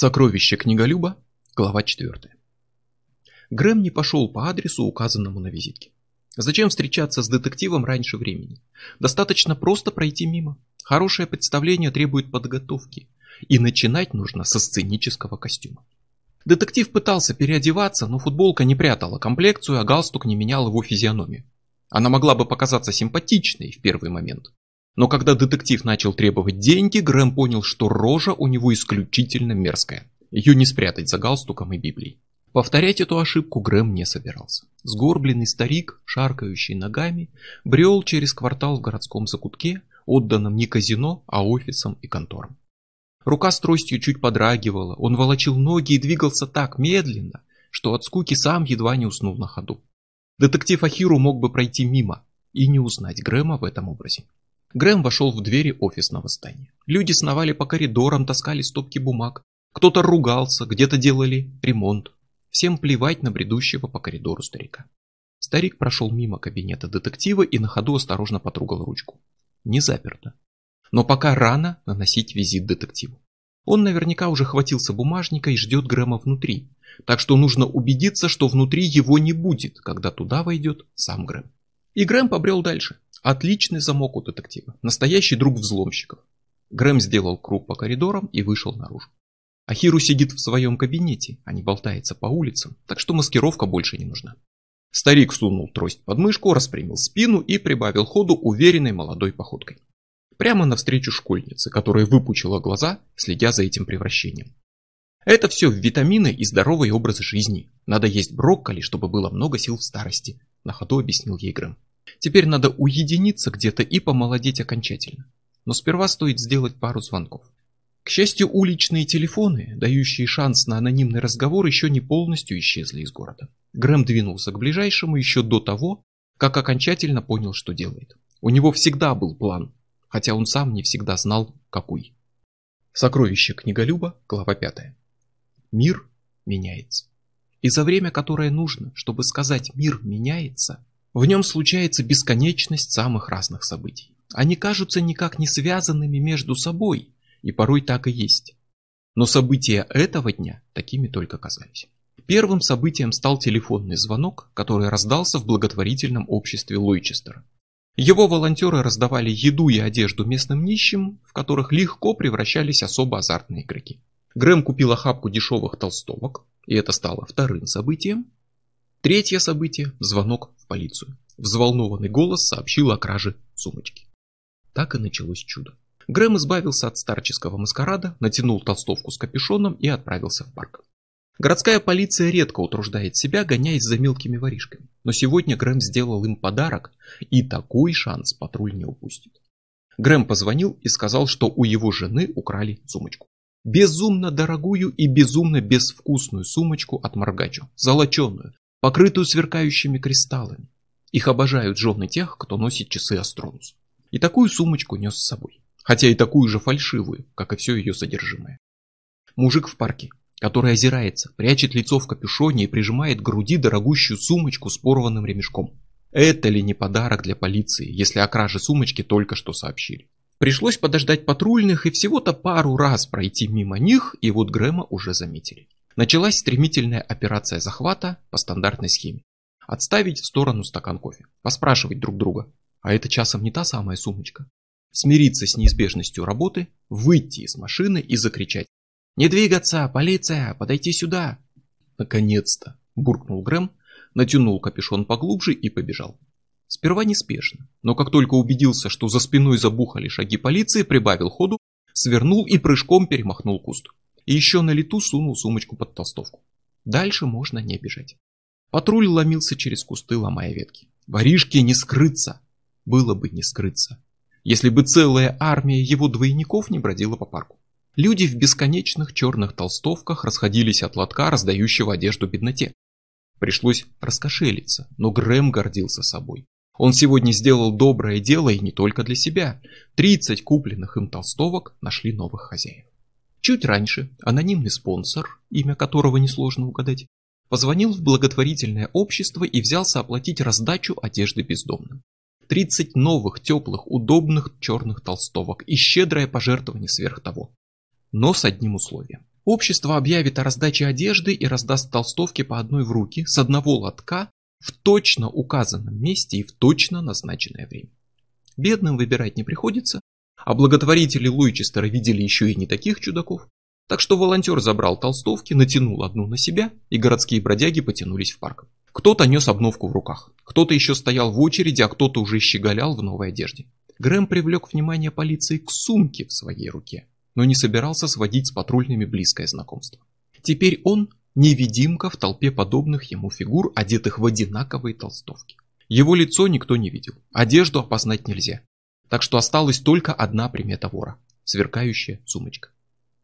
Сокровище книголюба, глава 4. Грэм не пошел по адресу, указанному на визитке. Зачем встречаться с детективом раньше времени? Достаточно просто пройти мимо. Хорошее представление требует подготовки. И начинать нужно со сценического костюма. Детектив пытался переодеваться, но футболка не прятала комплекцию, а галстук не менял его физиономию. Она могла бы показаться симпатичной в первый момент. Но когда детектив начал требовать деньги, Грэм понял, что рожа у него исключительно мерзкая. Ее не спрятать за галстуком и Библией. Повторять эту ошибку Грэм не собирался. Сгорбленный старик, шаркающий ногами, брел через квартал в городском закутке, отданном не казино, а офисам и конторам. Рука с тростью чуть подрагивала, он волочил ноги и двигался так медленно, что от скуки сам едва не уснул на ходу. Детектив Ахиру мог бы пройти мимо и не узнать Грэма в этом образе. Грэм вошел в двери офисного здания. Люди сновали по коридорам, таскали стопки бумаг. Кто-то ругался, где-то делали ремонт. Всем плевать на бредущего по коридору старика. Старик прошел мимо кабинета детектива и на ходу осторожно потрогал ручку. Не заперто. Но пока рано наносить визит детективу. Он наверняка уже хватился бумажника и ждет Грэма внутри. Так что нужно убедиться, что внутри его не будет, когда туда войдет сам Грэм. И Грэм побрел дальше. Отличный замок у детектива. Настоящий друг взломщиков. Грэм сделал круг по коридорам и вышел наружу. Ахиру сидит в своем кабинете, а не болтается по улицам, так что маскировка больше не нужна. Старик сунул трость под мышку, распрямил спину и прибавил ходу уверенной молодой походкой. Прямо навстречу школьнице, которая выпучила глаза, следя за этим превращением. Это все витамины и здоровый образ жизни. Надо есть брокколи, чтобы было много сил в старости, на ходу объяснил ей Грэм. Теперь надо уединиться где-то и помолодеть окончательно. Но сперва стоит сделать пару звонков. К счастью, уличные телефоны, дающие шанс на анонимный разговор, еще не полностью исчезли из города. Грэм двинулся к ближайшему еще до того, как окончательно понял, что делает. У него всегда был план, хотя он сам не всегда знал, какой. Сокровище книголюба, глава 5. Мир меняется. И за время, которое нужно, чтобы сказать «мир меняется», в нем случается бесконечность самых разных событий. Они кажутся никак не связанными между собой, и порой так и есть. Но события этого дня такими только казались. Первым событием стал телефонный звонок, который раздался в благотворительном обществе Лойчестера. Его волонтеры раздавали еду и одежду местным нищим, в которых легко превращались особо азартные игроки. Грэм купил охапку дешевых толстовок, и это стало вторым событием, Третье событие – звонок в полицию. Взволнованный голос сообщил о краже сумочки. Так и началось чудо. Грэм избавился от старческого маскарада, натянул толстовку с капюшоном и отправился в парк. Городская полиция редко утруждает себя, гоняясь за мелкими воришками. Но сегодня Грэм сделал им подарок, и такой шанс патруль не упустит. Грэм позвонил и сказал, что у его жены украли сумочку. Безумно дорогую и безумно безвкусную сумочку от Маргачо, золоченую, покрытую сверкающими кристаллами. Их обожают жены тех, кто носит часы Астронус. И такую сумочку нес с собой. Хотя и такую же фальшивую, как и все ее содержимое. Мужик в парке, который озирается, прячет лицо в капюшоне и прижимает к груди дорогущую сумочку с порванным ремешком. Это ли не подарок для полиции, если о краже сумочки только что сообщили? Пришлось подождать патрульных и всего-то пару раз пройти мимо них, и вот Грэма уже заметили. Началась стремительная операция захвата по стандартной схеме. Отставить в сторону стакан кофе, поспрашивать друг друга, а это часом не та самая сумочка. Смириться с неизбежностью работы, выйти из машины и закричать «Не двигаться! Полиция! Подойти сюда!» «Наконец-то!» – буркнул Грэм, натянул капюшон поглубже и побежал. Сперва неспешно, но как только убедился, что за спиной забухали шаги полиции, прибавил ходу, свернул и прыжком перемахнул куст и еще на лету сунул сумочку под толстовку. Дальше можно не бежать. Патруль ломился через кусты, ломая ветки. Воришки не скрыться. Было бы не скрыться. Если бы целая армия его двойников не бродила по парку. Люди в бесконечных черных толстовках расходились от лотка, раздающего одежду бедноте. Пришлось раскошелиться, но Грэм гордился собой. Он сегодня сделал доброе дело и не только для себя. 30 купленных им толстовок нашли новых хозяев. Чуть раньше анонимный спонсор, имя которого несложно угадать, позвонил в благотворительное общество и взялся оплатить раздачу одежды бездомным. 30 новых, теплых, удобных черных толстовок и щедрое пожертвование сверх того. Но с одним условием. Общество объявит о раздаче одежды и раздаст толстовки по одной в руки с одного лотка в точно указанном месте и в точно назначенное время. Бедным выбирать не приходится, а благотворители Луичестера видели еще и не таких чудаков. Так что волонтер забрал толстовки, натянул одну на себя, и городские бродяги потянулись в парк. Кто-то нес обновку в руках, кто-то еще стоял в очереди, а кто-то уже щеголял в новой одежде. Грэм привлек внимание полиции к сумке в своей руке но не собирался сводить с патрульными близкое знакомство. Теперь он невидимка в толпе подобных ему фигур, одетых в одинаковые толстовки. Его лицо никто не видел, одежду опознать нельзя. Так что осталась только одна примета вора – сверкающая сумочка.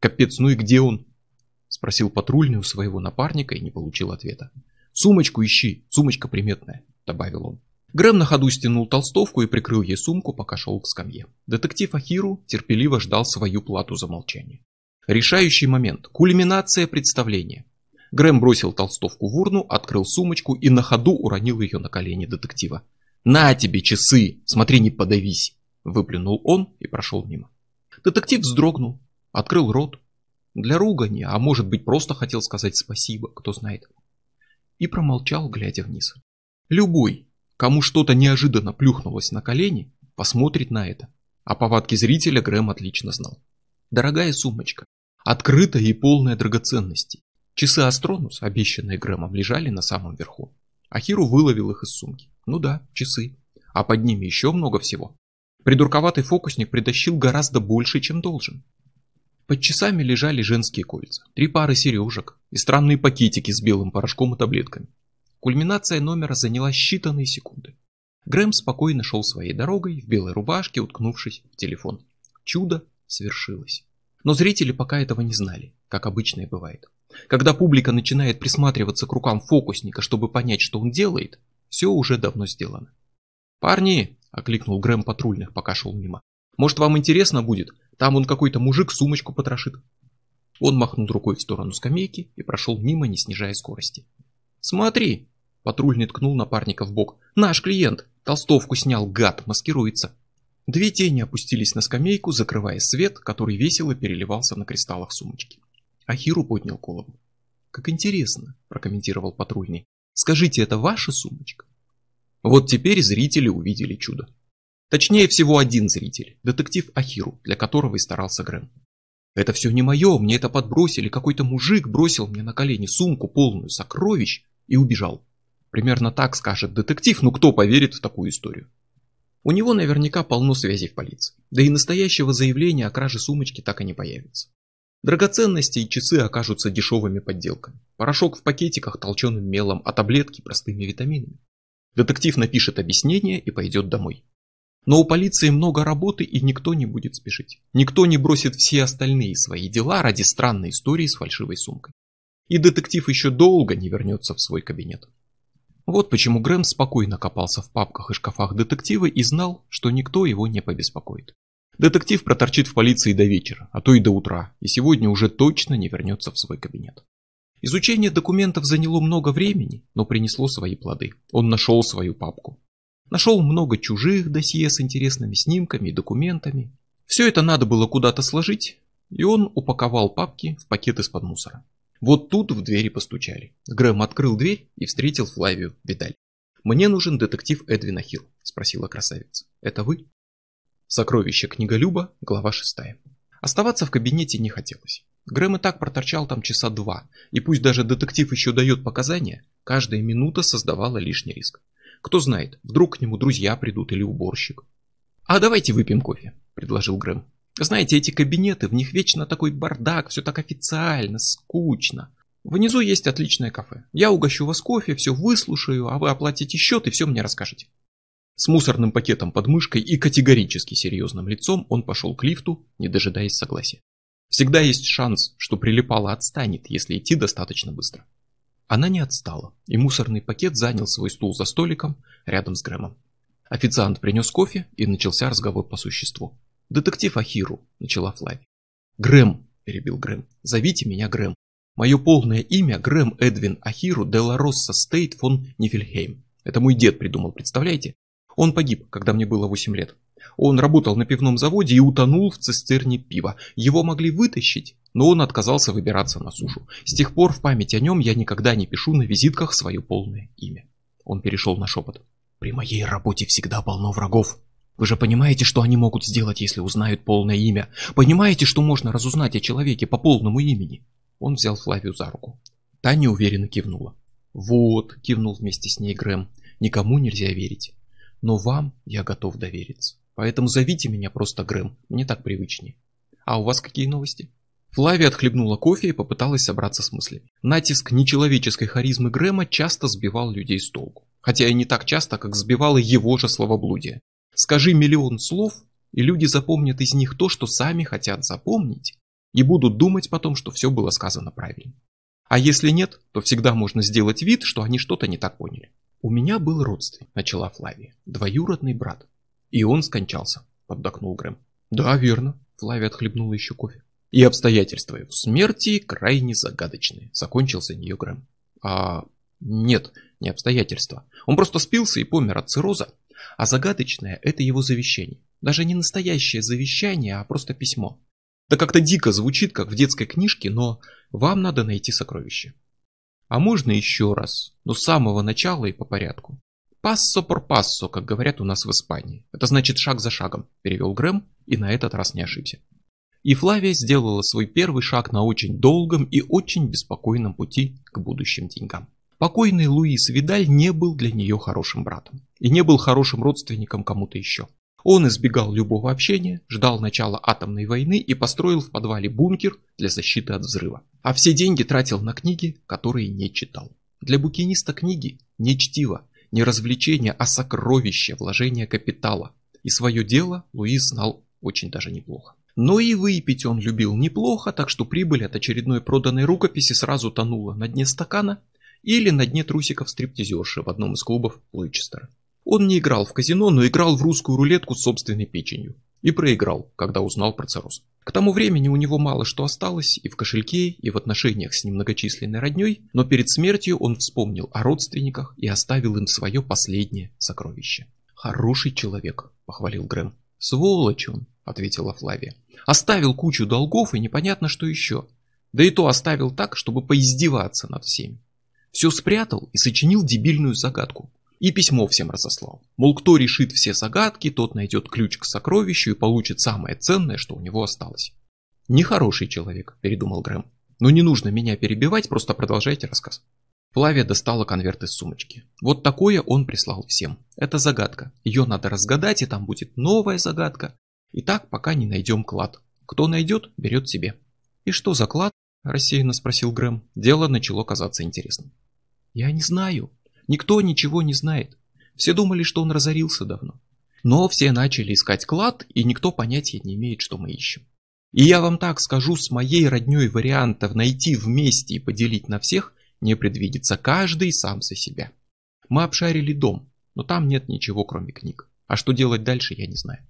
«Капец, ну и где он?» – спросил патрульный у своего напарника и не получил ответа. «Сумочку ищи, сумочка приметная», – добавил он. Грэм на ходу стянул толстовку и прикрыл ей сумку, пока шел к скамье. Детектив Ахиру терпеливо ждал свою плату за молчание. Решающий момент. Кульминация представления. Грэм бросил толстовку в урну, открыл сумочку и на ходу уронил ее на колени детектива. «На тебе часы! Смотри, не подавись!» Выплюнул он и прошел мимо. Детектив вздрогнул, открыл рот. Для ругани, а может быть просто хотел сказать спасибо, кто знает. И промолчал, глядя вниз. Любой, Кому что-то неожиданно плюхнулось на колени, посмотрит на это. А повадки зрителя Грэм отлично знал. Дорогая сумочка, открытая и полная драгоценностей. Часы Астронус, обещанные Грэмом, лежали на самом верху. Ахиру выловил их из сумки. Ну да, часы. А под ними еще много всего. Придурковатый фокусник притащил гораздо больше, чем должен. Под часами лежали женские кольца, три пары сережек и странные пакетики с белым порошком и таблетками. Кульминация номера заняла считанные секунды. Грэм спокойно шел своей дорогой, в белой рубашке, уткнувшись в телефон. Чудо свершилось. Но зрители пока этого не знали, как обычно и бывает. Когда публика начинает присматриваться к рукам фокусника, чтобы понять, что он делает, все уже давно сделано. «Парни!» – окликнул Грэм патрульных, пока шел мимо. «Может, вам интересно будет? Там он какой-то мужик сумочку потрошит». Он махнул рукой в сторону скамейки и прошел мимо, не снижая скорости. «Смотри!» Патрульный ткнул напарника в бок. «Наш клиент! Толстовку снял, гад, маскируется!» Две тени опустились на скамейку, закрывая свет, который весело переливался на кристаллах сумочки. Ахиру поднял голову. «Как интересно», – прокомментировал патрульный. «Скажите, это ваша сумочка?» Вот теперь зрители увидели чудо. Точнее всего один зритель, детектив Ахиру, для которого и старался Грэм. «Это все не мое, мне это подбросили, какой-то мужик бросил мне на колени сумку полную сокровищ и убежал. Примерно так скажет детектив, ну кто поверит в такую историю? У него наверняка полно связей в полиции. Да и настоящего заявления о краже сумочки так и не появится. Драгоценности и часы окажутся дешевыми подделками. Порошок в пакетиках толченым мелом, а таблетки простыми витаминами. Детектив напишет объяснение и пойдет домой. Но у полиции много работы и никто не будет спешить. Никто не бросит все остальные свои дела ради странной истории с фальшивой сумкой. И детектив еще долго не вернется в свой кабинет. Вот почему Грэм спокойно копался в папках и шкафах детектива и знал, что никто его не побеспокоит. Детектив проторчит в полиции до вечера, а то и до утра, и сегодня уже точно не вернется в свой кабинет. Изучение документов заняло много времени, но принесло свои плоды. Он нашел свою папку. Нашел много чужих досье с интересными снимками и документами. Все это надо было куда-то сложить, и он упаковал папки в пакет из-под мусора. Вот тут в двери постучали. Грэм открыл дверь и встретил Флавию Видаль. «Мне нужен детектив Эдвина Хилл», – спросила красавица. «Это вы?» Сокровище книголюба, глава 6. Оставаться в кабинете не хотелось. Грэм и так проторчал там часа два, и пусть даже детектив еще дает показания, каждая минута создавала лишний риск. Кто знает, вдруг к нему друзья придут или уборщик. «А давайте выпьем кофе», – предложил Грэм. Знаете, эти кабинеты, в них вечно такой бардак, все так официально, скучно. Внизу есть отличное кафе. Я угощу вас кофе, все выслушаю, а вы оплатите счет и все мне расскажете. С мусорным пакетом под мышкой и категорически серьезным лицом он пошел к лифту, не дожидаясь согласия. Всегда есть шанс, что прилипала отстанет, если идти достаточно быстро. Она не отстала, и мусорный пакет занял свой стул за столиком рядом с Грэмом. Официант принес кофе, и начался разговор по существу. «Детектив Ахиру», — начала Флави. «Грэм», — перебил Грэм, — «зовите меня Грэм. Мое полное имя Грэм Эдвин Ахиру де Росса Стейт фон Нифельхейм. Это мой дед придумал, представляете? Он погиб, когда мне было 8 лет. Он работал на пивном заводе и утонул в цистерне пива. Его могли вытащить, но он отказался выбираться на сушу. С тех пор в память о нем я никогда не пишу на визитках свое полное имя. Он перешел на шепот. При моей работе всегда полно врагов. Вы же понимаете, что они могут сделать, если узнают полное имя? Понимаете, что можно разузнать о человеке по полному имени? Он взял Флавию за руку. Та неуверенно кивнула. «Вот», — кивнул вместе с ней Грэм, — «никому нельзя верить. Но вам я готов довериться. Поэтому зовите меня просто Грэм, мне так привычнее. А у вас какие новости?» Флавия отхлебнула кофе и попыталась собраться с мыслями. Натиск нечеловеческой харизмы Грэма часто сбивал людей с толку. Хотя и не так часто, как сбивало его же словоблудие. Скажи миллион слов, и люди запомнят из них то, что сами хотят запомнить, и будут думать потом, что все было сказано правильно. А если нет, то всегда можно сделать вид, что они что-то не так поняли. У меня был родственник, начала Флавия, двоюродный брат. И он скончался, поддакнул Грэм. Да, верно, Флавия отхлебнула еще кофе. И обстоятельства его смерти крайне загадочные, закончился нее Грэм. А нет, не обстоятельства. Он просто спился и помер от цирроза. А загадочное – это его завещание. Даже не настоящее завещание, а просто письмо. Да как-то дико звучит, как в детской книжке, но вам надо найти сокровище. А можно еще раз, но с самого начала и по порядку. Пассо пор пассо, как говорят у нас в Испании. Это значит шаг за шагом, перевел Грэм и на этот раз не ошибся. И Флавия сделала свой первый шаг на очень долгом и очень беспокойном пути к будущим деньгам. Покойный Луис Видаль не был для нее хорошим братом и не был хорошим родственником кому-то еще. Он избегал любого общения, ждал начала атомной войны и построил в подвале бункер для защиты от взрыва. А все деньги тратил на книги, которые не читал. Для букиниста книги не чтиво, не развлечение, а сокровище, вложение капитала. И свое дело Луис знал очень даже неплохо. Но и выпить он любил неплохо, так что прибыль от очередной проданной рукописи сразу тонула на дне стакана, или на дне трусиков стриптизерши в одном из клубов Луичестера. Он не играл в казино, но играл в русскую рулетку с собственной печенью. И проиграл, когда узнал про цирроз. К тому времени у него мало что осталось и в кошельке, и в отношениях с немногочисленной родней, но перед смертью он вспомнил о родственниках и оставил им свое последнее сокровище. «Хороший человек», — похвалил Грэм. «Сволочь он», — ответила Флавия. «Оставил кучу долгов и непонятно что еще. Да и то оставил так, чтобы поиздеваться над всеми. Все спрятал и сочинил дебильную загадку. И письмо всем разослал. Мол, кто решит все загадки, тот найдет ключ к сокровищу и получит самое ценное, что у него осталось. Нехороший человек, передумал Грэм. Но не нужно меня перебивать, просто продолжайте рассказ. Флавия достала конверт из сумочки. Вот такое он прислал всем. Это загадка. Ее надо разгадать, и там будет новая загадка. И так, пока не найдем клад. Кто найдет, берет себе. И что за клад? Рассеянно спросил Грэм. Дело начало казаться интересным. Я не знаю. Никто ничего не знает. Все думали, что он разорился давно. Но все начали искать клад, и никто понятия не имеет, что мы ищем. И я вам так скажу, с моей родней вариантов найти вместе и поделить на всех не предвидится. Каждый сам за себя. Мы обшарили дом, но там нет ничего, кроме книг. А что делать дальше, я не знаю.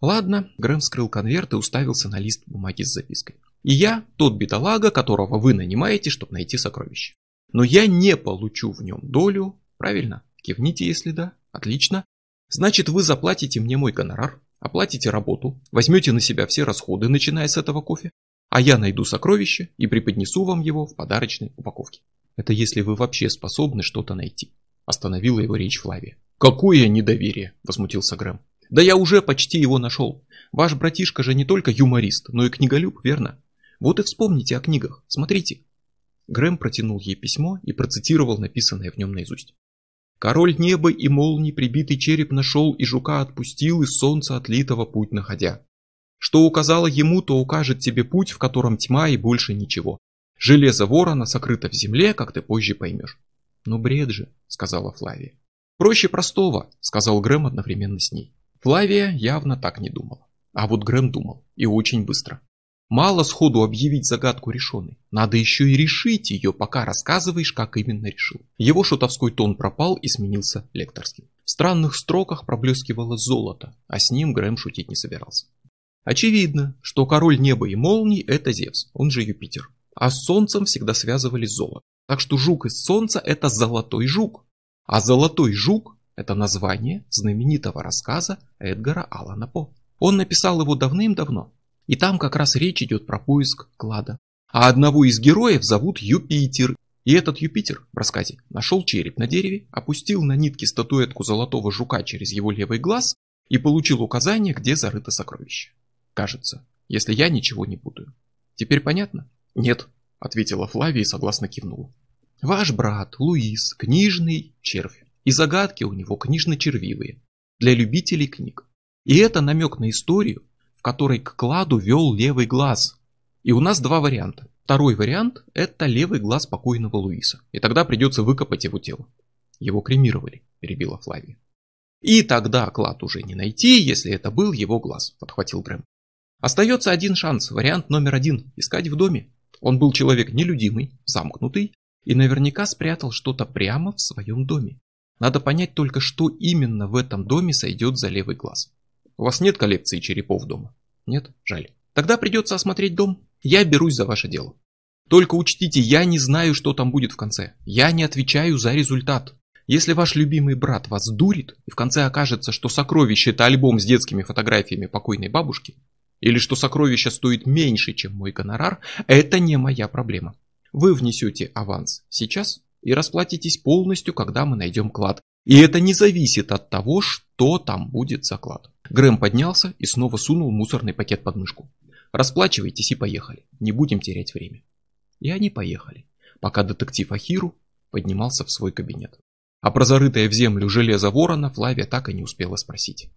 Ладно, Грэм вскрыл конверт и уставился на лист бумаги с запиской. И я тот бедолага, которого вы нанимаете, чтобы найти сокровище но я не получу в нем долю, правильно? Кивните, если да. Отлично. Значит, вы заплатите мне мой гонорар, оплатите работу, возьмете на себя все расходы, начиная с этого кофе, а я найду сокровище и преподнесу вам его в подарочной упаковке. Это если вы вообще способны что-то найти. Остановила его речь Флавия. Какое недоверие, возмутился Грэм. Да я уже почти его нашел. Ваш братишка же не только юморист, но и книголюб, верно? Вот и вспомните о книгах. Смотрите, Грэм протянул ей письмо и процитировал написанное в нем наизусть. «Король неба и молний прибитый череп нашел, и жука отпустил, из солнца отлитого путь находя. Что указало ему, то укажет тебе путь, в котором тьма и больше ничего. Железо ворона сокрыто в земле, как ты позже поймешь». «Ну бред же», — сказала Флавия. «Проще простого», — сказал Грэм одновременно с ней. Флавия явно так не думала. А вот Грэм думал, и очень быстро. Мало сходу объявить загадку решенной. Надо еще и решить ее, пока рассказываешь, как именно решил. Его шутовской тон пропал и сменился лекторским. В странных строках проблескивало золото, а с ним Грэм шутить не собирался. Очевидно, что король неба и молний – это Зевс, он же Юпитер. А с солнцем всегда связывали золото. Так что жук из солнца – это золотой жук. А золотой жук Это название знаменитого рассказа Эдгара Аллана По. Он написал его давным-давно. И там как раз речь идет про поиск клада. А одного из героев зовут Юпитер. И этот Юпитер в рассказе нашел череп на дереве, опустил на нитки статуэтку золотого жука через его левый глаз и получил указание, где зарыто сокровище. Кажется, если я ничего не путаю. Теперь понятно? Нет, ответила Флавия и согласно кивнула. Ваш брат, Луис, книжный червь. И загадки у него книжно-червивые. Для любителей книг. И это намек на историю, которой к кладу вел левый глаз. И у нас два варианта. Второй вариант – это левый глаз покойного Луиса. И тогда придется выкопать его тело. Его кремировали, перебила Флавия. И тогда клад уже не найти, если это был его глаз, подхватил Грэм. Остается один шанс, вариант номер один – искать в доме. Он был человек нелюдимый, замкнутый и наверняка спрятал что-то прямо в своем доме. Надо понять только, что именно в этом доме сойдет за левый глаз. У вас нет коллекции черепов дома? Нет? Жаль. Тогда придется осмотреть дом. Я берусь за ваше дело. Только учтите, я не знаю, что там будет в конце. Я не отвечаю за результат. Если ваш любимый брат вас дурит, и в конце окажется, что сокровище это альбом с детскими фотографиями покойной бабушки, или что сокровище стоит меньше, чем мой гонорар, это не моя проблема. Вы внесете аванс сейчас и расплатитесь полностью, когда мы найдем клад. И это не зависит от того, что там будет за клад. Грэм поднялся и снова сунул мусорный пакет под мышку. Расплачивайтесь и поехали. Не будем терять время. И они поехали, пока детектив Ахиру поднимался в свой кабинет. А про зарытое в землю железо ворона Флавия так и не успела спросить.